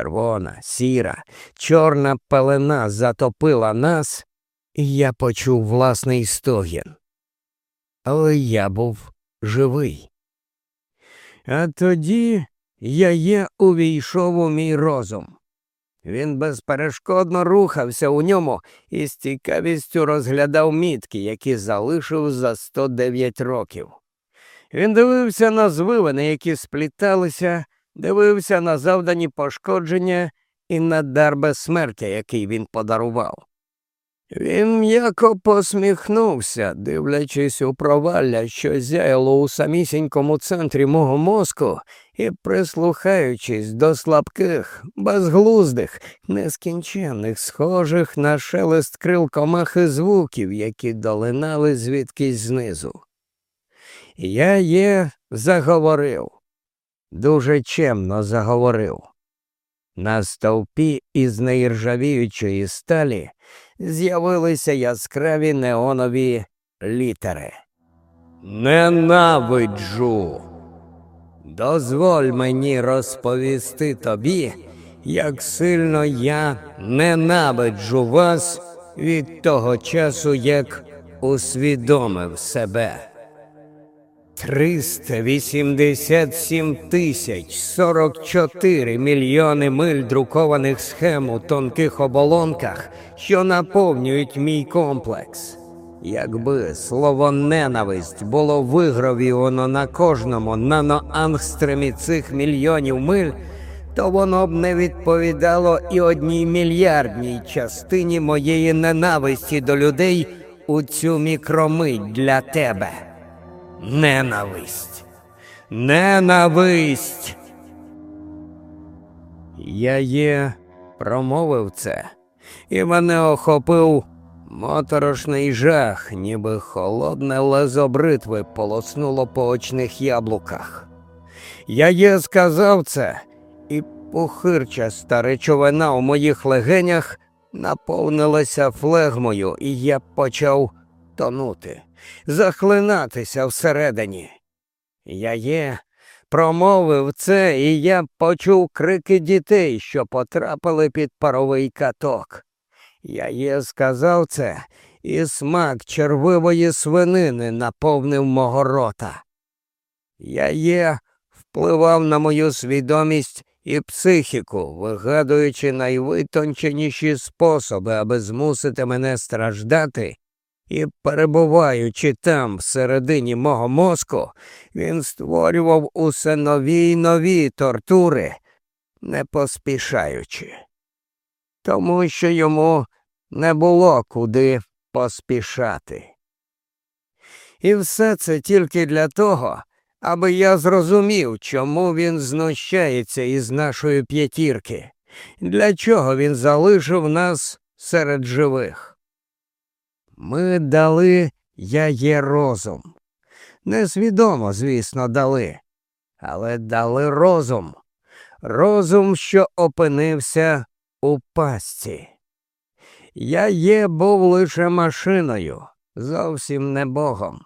червона, сіра, чорна пелена затопила нас, і я почув власний стогін. Але я був живий. А тоді я є увійшов у мій розум. Він безперешкодно рухався у ньому і з цікавістю розглядав мітки, які залишив за 109 років. Він дивився на звивини, які спліталися, дивився на завдані пошкодження і на дар безсмертя, який він подарував. Він м'яко посміхнувся, дивлячись у провалля, що зяяло у самісінькому центрі мого мозку, і прислухаючись до слабких, безглуздих, нескінченних, схожих на шелест крил комахи звуків, які долинали звідкись знизу. Я є заговорив, дуже чемно заговорив. На стовпі із неіржавіючої сталі з'явилися яскраві неонові літери. Ненавиджу. Дозволь мені розповісти тобі, як сильно я ненавиджу вас від того часу, як усвідомив себе. 387 тисяч 44 мільйони миль друкованих схем у тонких оболонках, що наповнюють мій комплекс. Якби слово ненависть було вигравіоно на кожному наноангстремі цих мільйонів миль, то воно б не відповідало і одній мільярдній частині моєї ненависті до людей у цю мікромить для тебе. Ненависть. Ненависть. Я є промовив це, і мене охопив моторошний жах, ніби холодне лезо бритви полоснуло по очних яблуках. Я є сказав це, і пухирчаста речовина у моїх легенях наповнилася флегмою, і я почав тонути захлинатися всередині. Я є, промовив це, і я почув крики дітей, що потрапили під паровий каток. Я є сказав це, і смак червивої свинини наповнив мого рота. Я є впливав на мою свідомість і психіку, вигадуючи найвитонченіші способи, аби змусити мене страждати і, перебуваючи там, всередині мого мозку, він створював усе нові й нові тортури, не поспішаючи, тому що йому не було куди поспішати. І все це тільки для того, аби я зрозумів, чому він знущається із нашої п'ятірки, для чого він залишив нас серед живих. Ми дали я є розум. Несвідомо, звісно, дали, але дали розум, розум, що опинився у пастці. Я є був лише машиною, зовсім не Богом.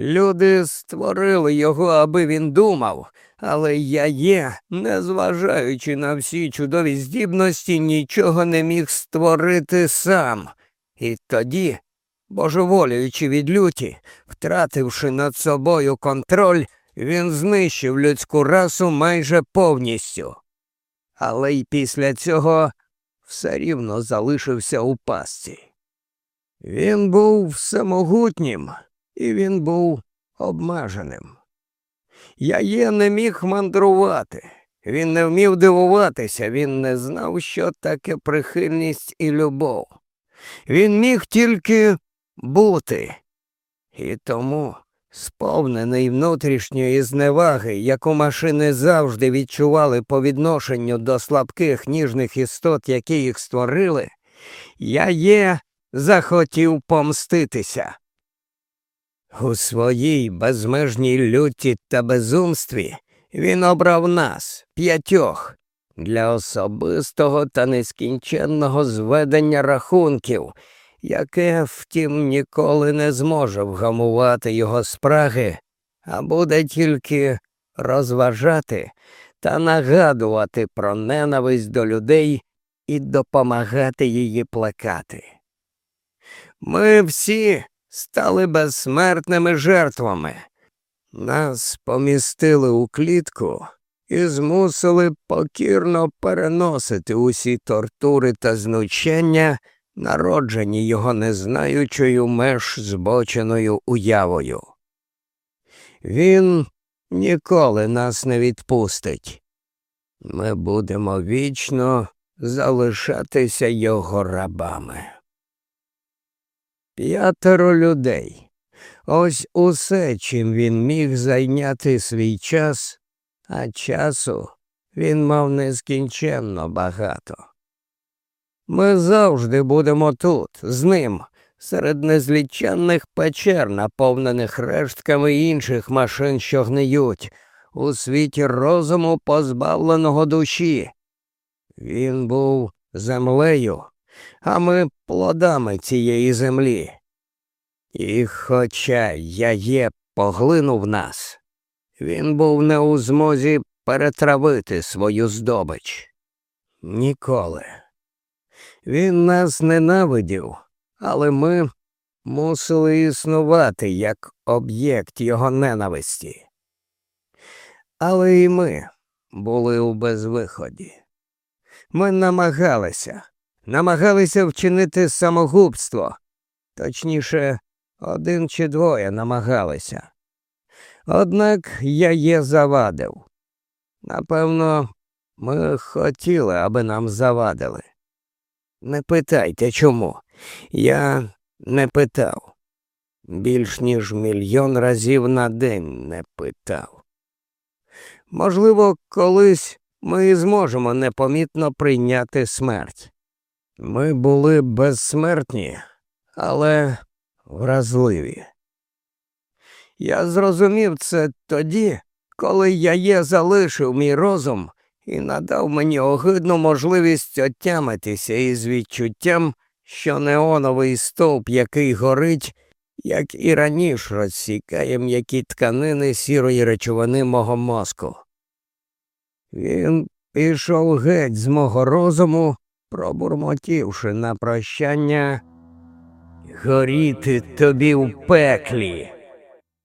Люди створили його, аби він думав, але я є, незважаючи на всі чудові здібності, нічого не міг створити сам. І тоді, божеволюючи від люті, втративши над собою контроль, він знищив людську расу майже повністю. Але й після цього все рівно залишився у пастці. Він був всемогутнім, і він був обмеженим. Я є не міг мандрувати. Він не вмів дивуватися, він не знав, що таке прихильність і любов. Він міг тільки бути. І тому, сповнений внутрішньої зневаги, яку машини завжди відчували по відношенню до слабких ніжних істот, які їх створили, я є захотів помститися. У своїй безмежній люті та безумстві він обрав нас, п'ятьох, для особистого та нескінченного зведення рахунків, яке, втім, ніколи не зможе вгамувати його спраги, а буде тільки розважати та нагадувати про ненависть до людей і допомагати її плекати. Ми всі стали безсмертними жертвами. Нас помістили у клітку і змусили покірно переносити усі тортури та знучення, народжені його незнаючою меж збоченою уявою. Він ніколи нас не відпустить. Ми будемо вічно залишатися його рабами. П'ятеро людей. Ось усе, чим він міг зайняти свій час, а часу він мав нескінченно багато. Ми завжди будемо тут, з ним, серед незліченних печер, наповнених рештками інших машин, що гниють, у світі розуму, позбавленого душі. Він був землею, а ми плодами цієї землі. І хоча я є поглинув нас, він був не у змозі перетравити свою здобич. Ніколи. Він нас ненавидів, але ми мусили існувати як об'єкт його ненависті. Але і ми були у безвиході. Ми намагалися, намагалися вчинити самогубство, точніше, один чи двоє намагалися. Однак я є завадив. Напевно, ми хотіли, аби нам завадили. Не питайте чому. Я не питав. Більш ніж мільйон разів на день не питав. Можливо, колись ми зможемо непомітно прийняти смерть. Ми були безсмертні, але вразливі. Я зрозумів це тоді, коли я є залишив мій розум і надав мені огидну можливість отямитися із відчуттям, що неоновий стовп, який горить, як і раніше розсікає м'які тканини сірої речовини мого мозку. Він пішов геть з мого розуму, пробурмотівши на прощання горіти тобі в пеклі,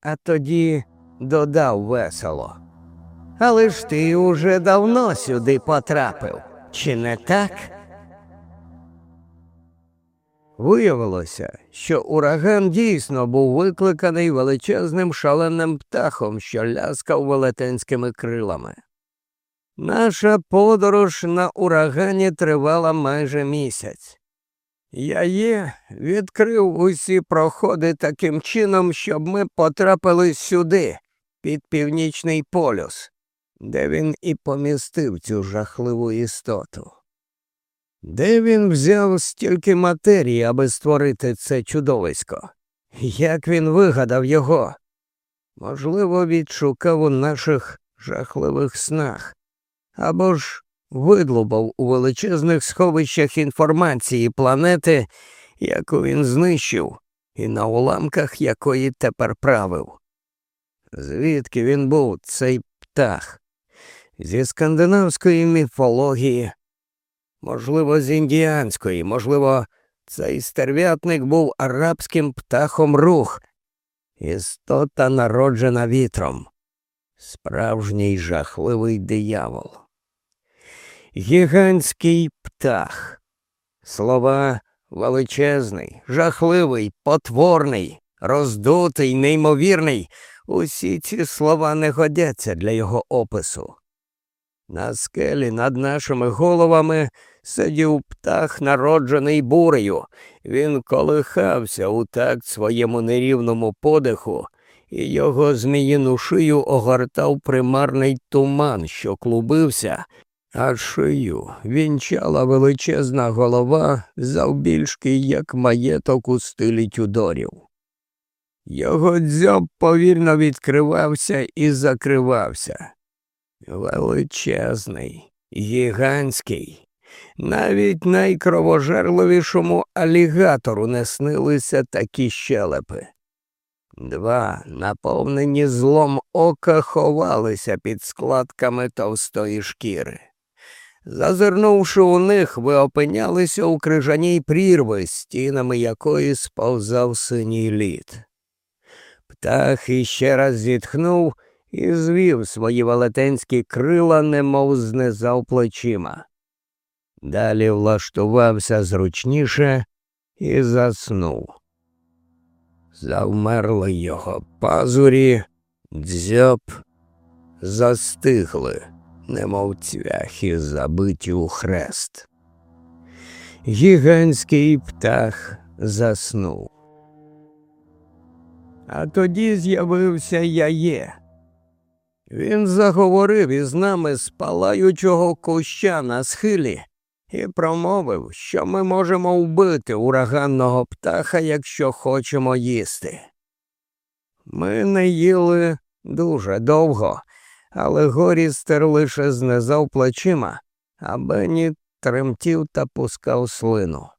а тоді додав весело. Але ж ти уже давно сюди потрапив, чи не так? Виявилося, що ураган дійсно був викликаний величезним шаленим птахом, що ляскав велетенськими крилами. Наша подорож на урагані тривала майже місяць. Я є відкрив усі проходи таким чином, щоб ми потрапили сюди, під північний полюс, де він і помістив цю жахливу істоту. Де він взяв стільки матерії, аби створити це чудовисько? Як він вигадав його? Можливо, відшукав у наших жахливих снах або ж видлубав у величезних сховищах інформації планети, яку він знищив, і на уламках якої тепер правив. Звідки він був цей птах? Зі скандинавської міфології, можливо, з індіанської, можливо, цей стерв'ятник був арабським птахом рух, істота народжена вітром, справжній жахливий диявол гігантський птах. Слова величезний, жахливий, потворний, роздутий, неймовірний. Усі ці слова не годяться для його опису. На скелі над нашими головами сидів птах, народжений бурею. Він колихався у такт своєму нерівному подиху, і його зміїну шию огортав примарний туман, що клубився, а шию вінчала величезна голова завбільшки, як маєток у стилі тюдорів. Його дзьоб повільно відкривався і закривався. Величезний, гігантський, навіть найкровожерливішому алігатору не снилися такі щелепи. Два, наповнені злом ока, ховалися під складками товстої шкіри. Зазирнувши у них, ви опинялися у крижаній прірви, стінами якої сповзав синій лід. Птах іще раз зітхнув і звів свої велетенські крила, немов знизав плечима. Далі влаштувався зручніше і заснув. Завмерли його пазурі, дзьоб, застигли, немов цвяхи забиті у хрест. Гігантський птах заснув. А тоді з'явився яє. Він заговорив із нами з палаючого куща на схилі і промовив, що ми можемо вбити ураганного птаха, якщо хочемо їсти. Ми не їли дуже довго, але Горістер лише знизав плечима, а Бенні тремтів та пускав слину.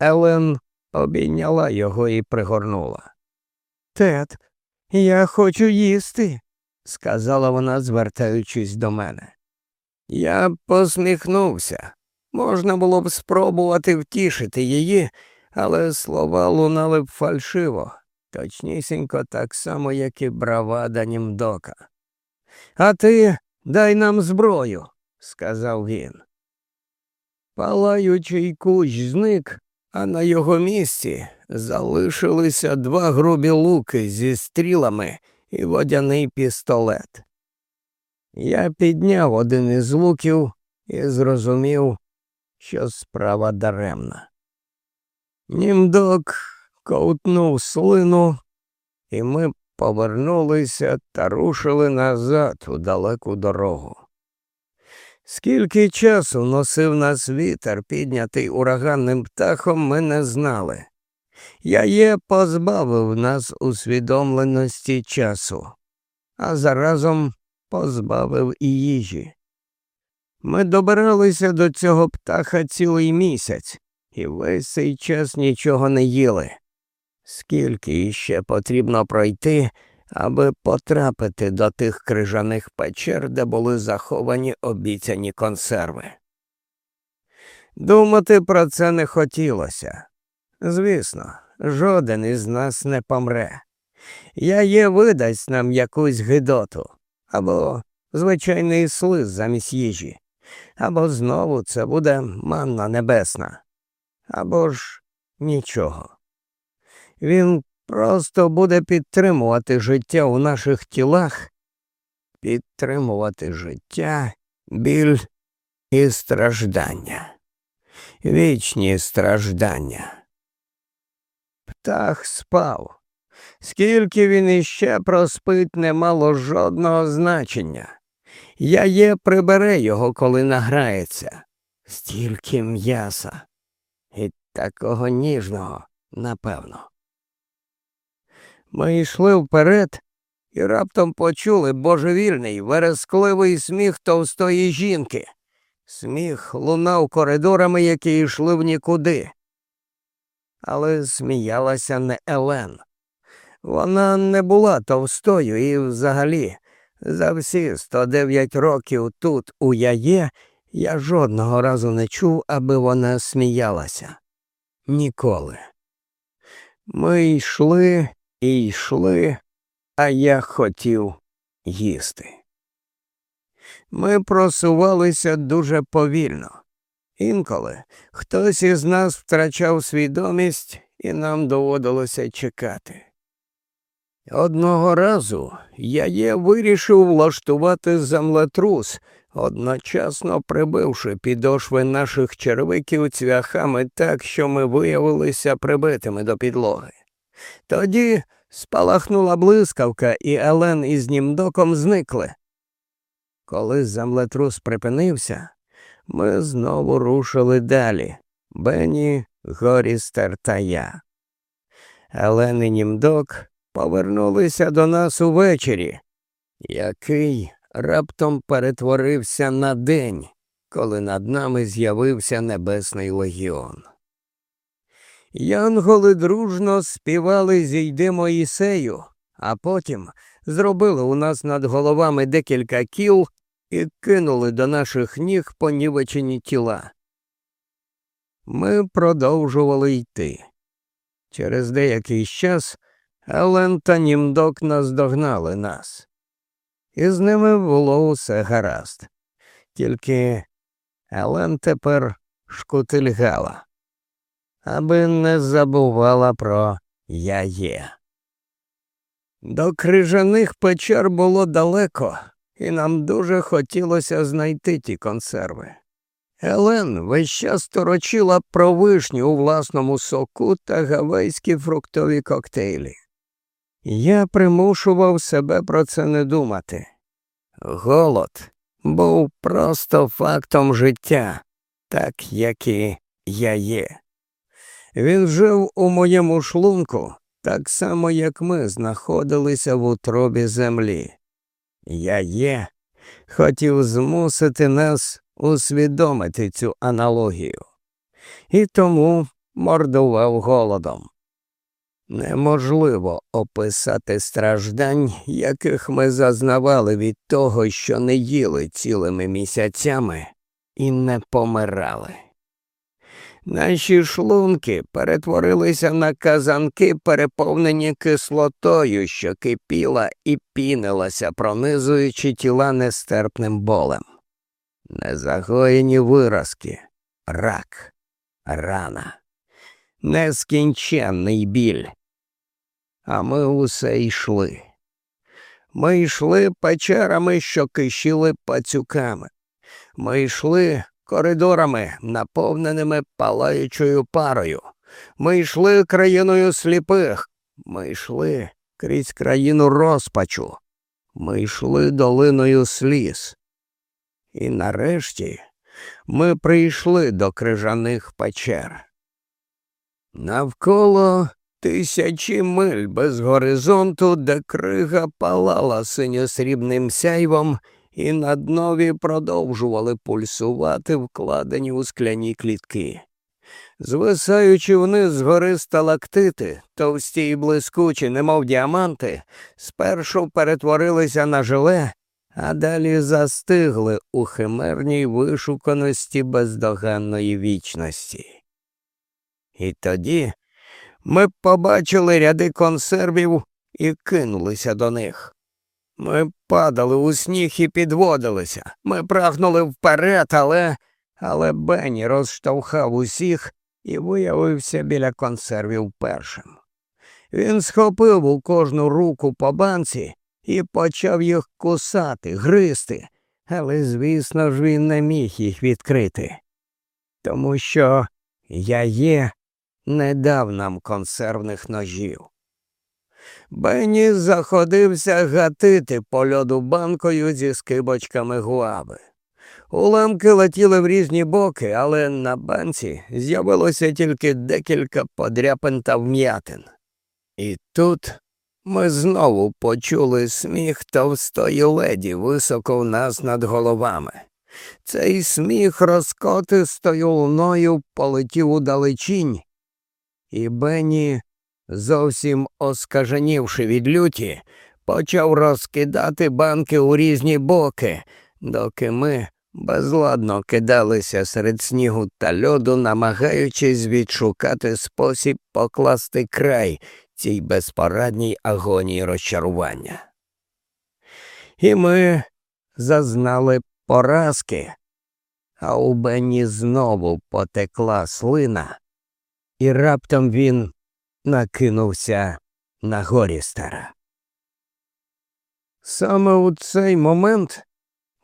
Елен обійняла його і пригорнула. Тед, я хочу їсти, сказала вона, звертаючись до мене. Я посміхнувся. Можна було б спробувати втішити її, але слова лунали б фальшиво, точнісінько так само, як і бравада німдока. А ти дай нам зброю, сказав він. Палаючий кущ зник, а на його місці залишилися два грубі луки зі стрілами і водяний пістолет. Я підняв один із луків і зрозумів, що справа даремна. Німдок ковтнув слину, і ми повернулися та рушили назад у далеку дорогу. Скільки часу носив нас вітер, піднятий ураганним птахом, ми не знали. Я є позбавив нас усвідомленості часу, а заразом позбавив і їжі. Ми добиралися до цього птаха цілий місяць, і весь цей час нічого не їли. Скільки іще потрібно пройти, аби потрапити до тих крижаних печер, де були заховані обіцяні консерви. Думати про це не хотілося. Звісно, жоден із нас не помре. Я є видасть нам якусь гидоту або звичайний слиз замість їжі, або знову це буде манна небесна, або ж нічого. Він просто буде підтримувати життя у наших тілах, підтримувати життя, біль і страждання, вічні страждання. Птах спав. Скільки він іще проспить, не мало жодного значення. Я є прибере його, коли награється. Стільки м'яса і такого ніжного, напевно. Ми йшли вперед і раптом почули божевільний, верескливий сміх товстої жінки. Сміх лунав коридорами, які йшли в нікуди. Але сміялася не Елен. Вона не була товстою і взагалі за всі 109 років тут, у яє, я жодного разу не чув, аби вона сміялася. Ніколи. Ми йшли і йшли, а я хотів їсти. Ми просувалися дуже повільно. Інколи хтось із нас втрачав свідомість, і нам доводилося чекати. Одного разу я є вирішив влаштувати землетрус, одночасно прибивши підошви наших червиків цвяхами так, що ми виявилися прибитими до підлоги. Тоді спалахнула блискавка, і Елен із німдоком зникли. Коли землетрус припинився, ми знову рушили далі Бенні, Горістер та я. Елен і німдок повернулися до нас увечері, який раптом перетворився на день, коли над нами з'явився Небесний легіон. Янголи дружно співали зійди Моїсею, а потім зробили у нас над головами декілька кіл і кинули до наших ніг понівечені тіла. Ми продовжували йти. Через деякий час Елен та Німдок наздогнали нас, і з ними було усе гаразд. Тільки Елен тепер шкутильгала, аби не забувала про я є. До крижаних печер було далеко, і нам дуже хотілося знайти ті консерви. Елен весь час торочила про вишню у власному соку та гавайські фруктові коктейлі. Я примушував себе про це не думати. Голод був просто фактом життя, так як і я є. Він жив у моєму шлунку так само, як ми знаходилися в утробі землі. Я є, хотів змусити нас усвідомити цю аналогію, і тому мордував голодом. Неможливо описати страждань, яких ми зазнавали від того, що не їли цілими місяцями і не помирали. Наші шлунки перетворилися на казанки, переповнені кислотою, що кипіла і пінилася, пронизуючи тіла нестерпним болем. Незагоєні виразки, рак, рана, нескінченний біль. А ми усе йшли. Ми йшли печерами, що кишіли пацюками. Ми йшли коридорами, наповненими палаючою парою. Ми йшли країною сліпих, ми йшли крізь країну розпачу, ми йшли долиною сліз. І нарешті ми прийшли до крижаних печер. Навколо тисячі миль без горизонту, де крига палала синьо-срібним сяйвом і на днові продовжували пульсувати вкладені у скляні клітки. Звисаючи вниз з гори сталактити, товсті й блискучі, немов діаманти, спершу перетворилися на желе, а далі застигли у химерній вишуканості бездоганної вічності. І тоді ми побачили ряди консервів і кинулися до них. Ми падали у сніг і підводилися. Ми прагнули вперед, але Але Бенні розштовхав усіх і виявився біля консервів першим. Він схопив у кожну руку по банці і почав їх кусати, гризти, але, звісно ж, він не міг їх відкрити. Тому що я є не дав нам консервних ножів. Бенні заходився гатити по льоду банкою зі скибочками гуави. Уламки летіли в різні боки, але на банці з'явилося тільки декілька подряпин та вм'ятин. І тут ми знову почули сміх товстої леді високо в нас над головами. Цей сміх розкотистою луною полетів у далечінь, і Бенні зовсім оскаженівши від люті, почав розкидати банки у різні боки, доки ми безладно кидалися серед снігу та льоду, намагаючись відшукати спосіб покласти край цій безпорадній агонії розчарування. І ми зазнали поразки, а у Бенні знову потекла слина, і раптом він накинувся на Горістера. Саме у цей момент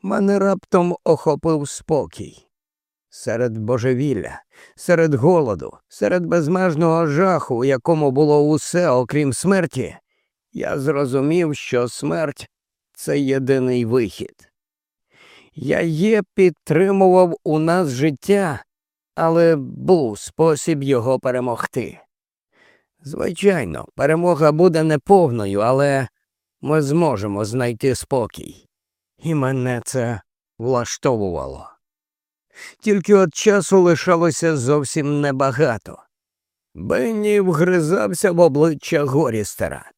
мене раптом охопив спокій. Серед божевілля, серед голоду, серед безмежного жаху, у якому було усе, окрім смерті, я зрозумів, що смерть це єдиний вихід. Я є підтримував у нас життя, але був спосіб його перемогти. Звичайно, перемога буде неповною, але ми зможемо знайти спокій. І мене це влаштовувало. Тільки от часу лишалося зовсім небагато. Бенні вгризався в обличчя Горістера.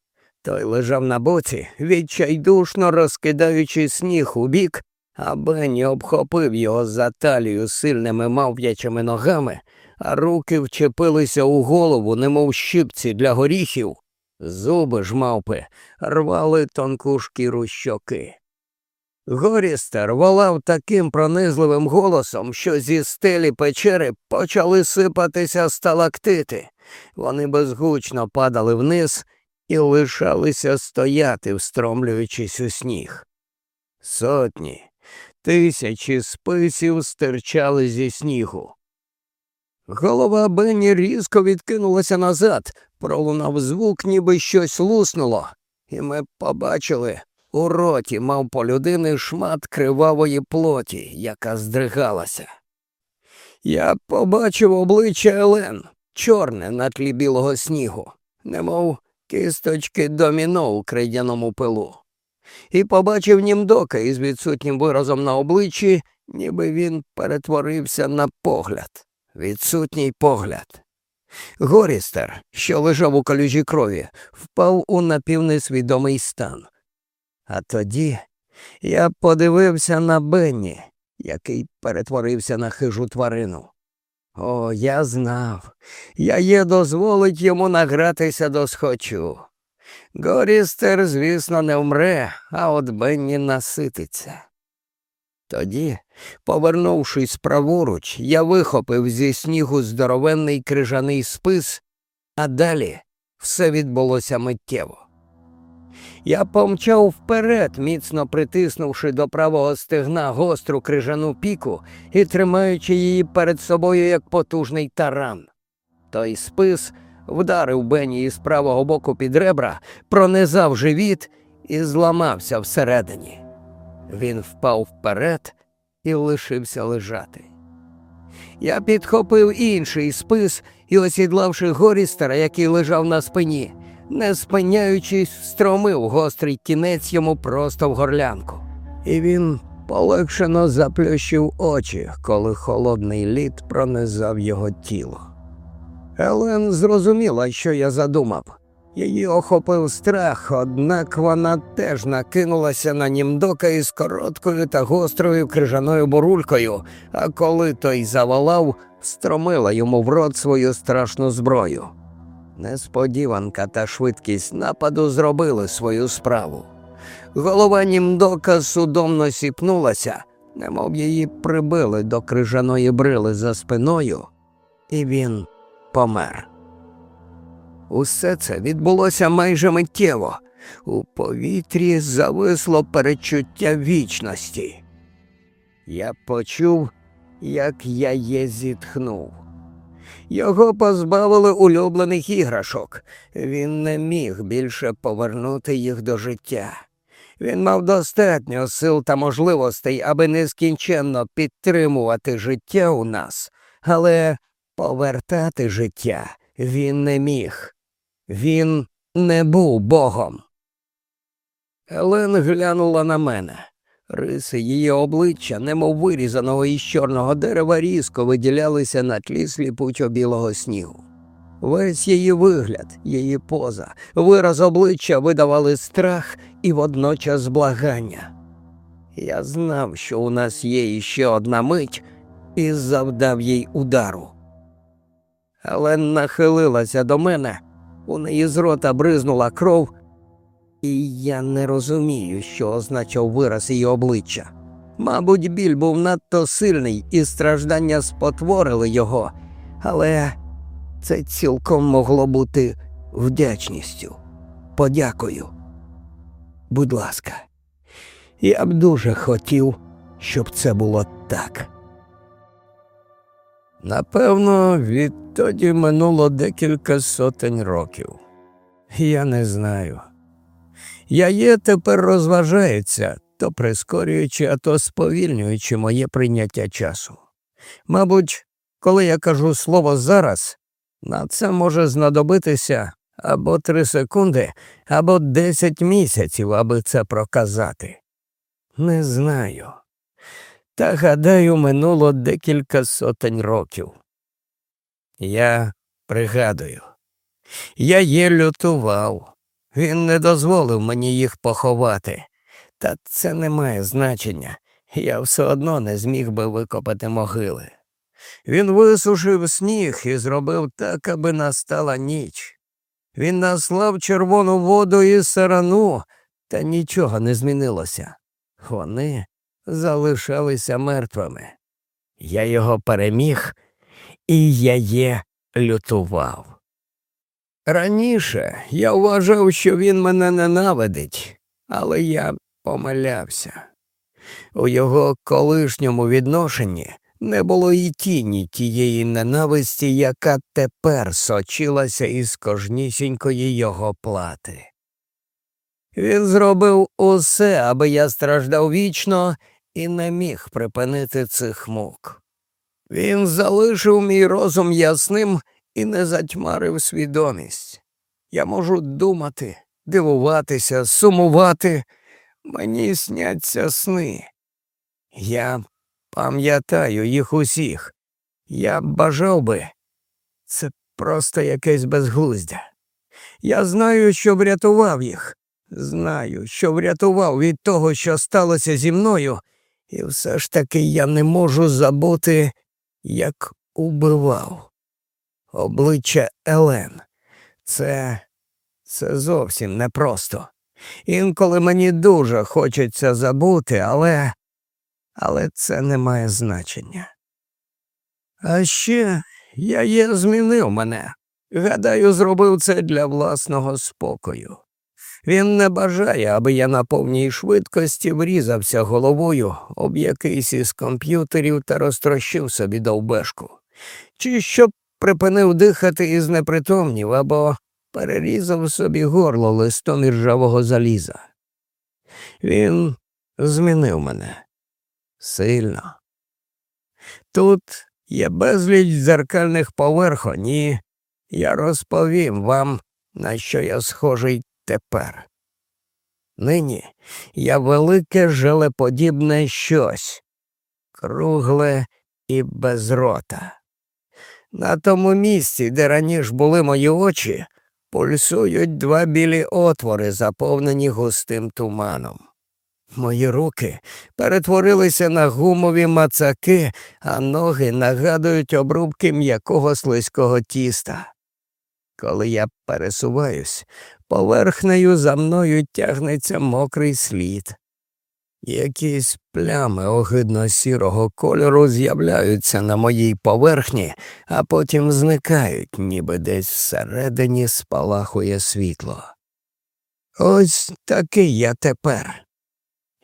Той лежав на боці, відчайдушно розкидаючи сніг у бік, а Бенні обхопив його за талію сильними мав'ячими ногами, руки вчепилися у голову, немов щипці для горіхів. Зуби ж мавпи рвали тонку шкіру щоки. Горістер волав таким пронизливим голосом, що зі стелі печери почали сипатися сталактити. Вони безгучно падали вниз і лишалися стояти, встромлюючись у сніг. Сотні, тисячі списів стирчали зі снігу. Голова Бенні різко відкинулася назад, пролунав звук, ніби щось луснуло, і ми побачили у роті мав по людини шмат кривавої плоті, яка здригалася. Я побачив обличчя Елен, чорне на тлі білого снігу, немов кісточки доміно у крейдяному пилу, і побачив німдока із відсутнім виразом на обличчі, ніби він перетворився на погляд, відсутній погляд. Горістер, що лежав у калюжі крові, впав у напівнесвідомий стан. А тоді я подивився на Бенні, який перетворився на хижу тварину. О, я знав, я є дозволить йому награтися до схочу. Горістер, звісно, не вмре, а от Бенні насититься. Тоді, повернувшись праворуч, я вихопив зі снігу здоровенний крижаний спис, а далі все відбулося миттєво. Я помчав вперед, міцно притиснувши до правого стегна гостру крижану піку і тримаючи її перед собою як потужний таран. Той спис вдарив Бені із правого боку під ребра, пронизав живіт і зламався всередині. Він впав вперед і лишився лежати. Я підхопив інший спис і, осідлавши горістера, який лежав на спині, не спиняючись, стромив гострий кінець йому просто в горлянку. І він полегшено заплющив очі, коли холодний лід пронизав його тіло. Елен зрозуміла, що я задумав. Її охопив страх, однак вона теж накинулася на німдока із короткою та гострою крижаною бурулькою, а коли той заволав, стромила йому в рот свою страшну зброю. Несподіванка та швидкість нападу зробили свою справу. Голова німдока судомно сіпнулася, немов її прибили до крижаної брили за спиною, і він помер. Усе це відбулося майже миттєво. У повітрі зависло перечуття вічності. Я почув, як я є зітхнув. Його позбавили улюблених іграшок. Він не міг більше повернути їх до життя. Він мав достатньо сил та можливостей, аби нескінченно підтримувати життя у нас, але повертати життя він не міг. Він не був богом. Елен глянула на мене. Риси її обличчя, немов вирізаного із чорного дерева, різко виділялися на тлі сліпучо білого снігу. Весь її вигляд, її поза, вираз обличчя видавали страх і водночас благання. Я знав, що у нас є іще одна мить, і завдав їй удару. Але нахилилася до мене, у неї з рота бризнула кров, і я не розумію, що означав вираз її обличчя. Мабуть, біль був надто сильний, і страждання спотворили його, але це цілком могло бути вдячністю, подякою. Будь ласка, я б дуже хотів, щоб це було так. Напевно, відтоді минуло декілька сотень років. Я не знаю. Яє тепер розважається, то прискорюючи, а то сповільнюючи моє прийняття часу. Мабуть, коли я кажу слово зараз, на це може знадобитися або три секунди, або десять місяців, аби це проказати. Не знаю. Та, гадаю, минуло декілька сотень років. Я Пригадую, я є лютував. Він не дозволив мені їх поховати, та це не має значення. Я все одно не зміг би викопати могили. Він висушив сніг і зробив так, аби настала ніч. Він наслав червону воду і сарану, та нічого не змінилося. Вони залишалися мертвими. Я його переміг, і я є лютував. Раніше я вважав, що він мене ненавидить, але я помилявся. У його колишньому відношенні не було і тіні тієї ненависті, яка тепер сочилася із кожнісінької його плати. Він зробив усе, аби я страждав вічно і не міг припинити цих мук. Він залишив мій розум ясним і не затьмарив свідомість. Я можу думати, дивуватися, сумувати. Мені сняться сни. Я пам'ятаю їх усіх. Я бажав би. Це просто якесь безглуздя. Я знаю, що врятував їх. Знаю, що врятував від того, що сталося зі мною, і все ж таки я не можу забути, як убивав. Обличчя Елен. Це це зовсім непросто. Інколи мені дуже хочеться забути, але але це не має значення. А ще я є змінив мене. Гадаю, зробив це для власного спокою. Він не бажає, аби я на повній швидкості врізався головою об якийсь із комп'ютерів та розтрощив собі довбешку, чи щоб припинив дихати і знепритомнів або перерізав собі горло листом іржавого заліза. Він змінив мене сильно. Тут є безліч дзеркальних поверхонь, і я розповім вам, на що я схожий тепер. Нині я велике желеподібне щось, кругле і без рота. На тому місці, де раніше були мої очі, пульсують два білі отвори, заповнені густим туманом. Мої руки перетворилися на гумові мацаки, а ноги нагадують обрубки м'якого слизького тіста. Коли я пересуваюсь, поверхнею за мною тягнеться мокрий слід. Якісь плями огидно сірого кольору з'являються на моїй поверхні, а потім зникають, ніби десь всередині спалахує світло. Ось такий я тепер.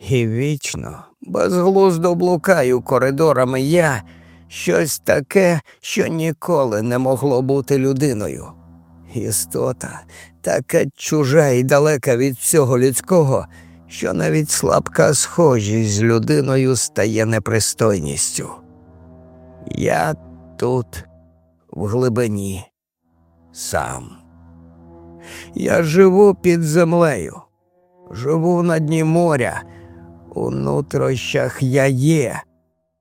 І вічно, безглуздо блукаю коридорами я щось таке, що ніколи не могло бути людиною. Істота така чужа і далека від всього людського що навіть слабка схожість з людиною стає непристойністю. Я тут, в глибині, сам. Я живу під землею, живу на дні моря, у нутрощах я є,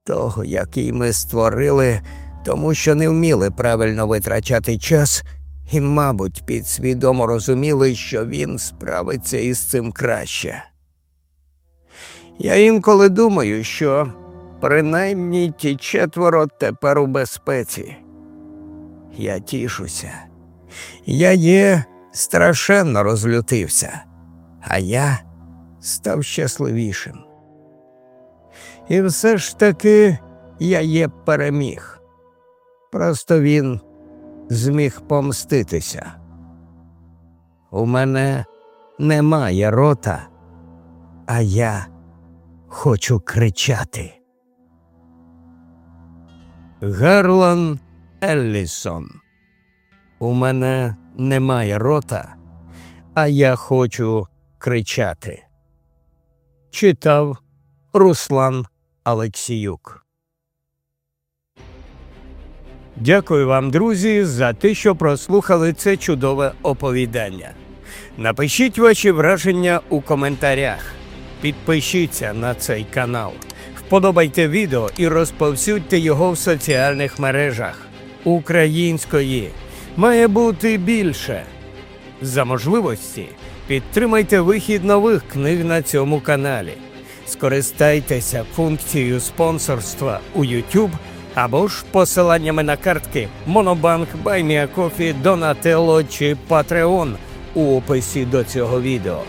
того, який ми створили, тому що не вміли правильно витрачати час і, мабуть, підсвідомо розуміли, що він справиться із цим краще. Я інколи думаю, що принаймні ті четверо тепер у безпеці. Я тішуся. Я є страшенно розлютився, а я став щасливішим. І все ж таки я є переміг. Просто він зміг помститися. У мене немає рота, а я хочу кричати. Гарлан Еллісон. У мене немає рота, а я хочу кричати. Читав Руслан Алексіюк. Дякую вам, друзі, за те, що прослухали це чудове оповідання. Напишіть ваші враження у коментарях. Підпишіться на цей канал, вподобайте відео і розповсюдьте його в соціальних мережах української має бути більше. За можливості підтримайте вихід нових книг на цьому каналі. Скористайтеся функцією спонсорства у YouTube або ж посиланнями на картки Monobank, BuyMeACoffee, Donatello чи Patreon у описі до цього відео.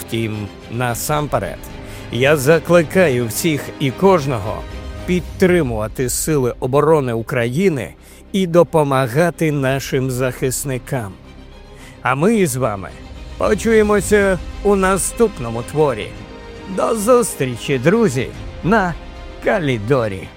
Втім, насамперед, я закликаю всіх і кожного підтримувати Сили оборони України і допомагати нашим захисникам. А ми з вами почуємося у наступному творі. До зустрічі, друзі, на Калідорі.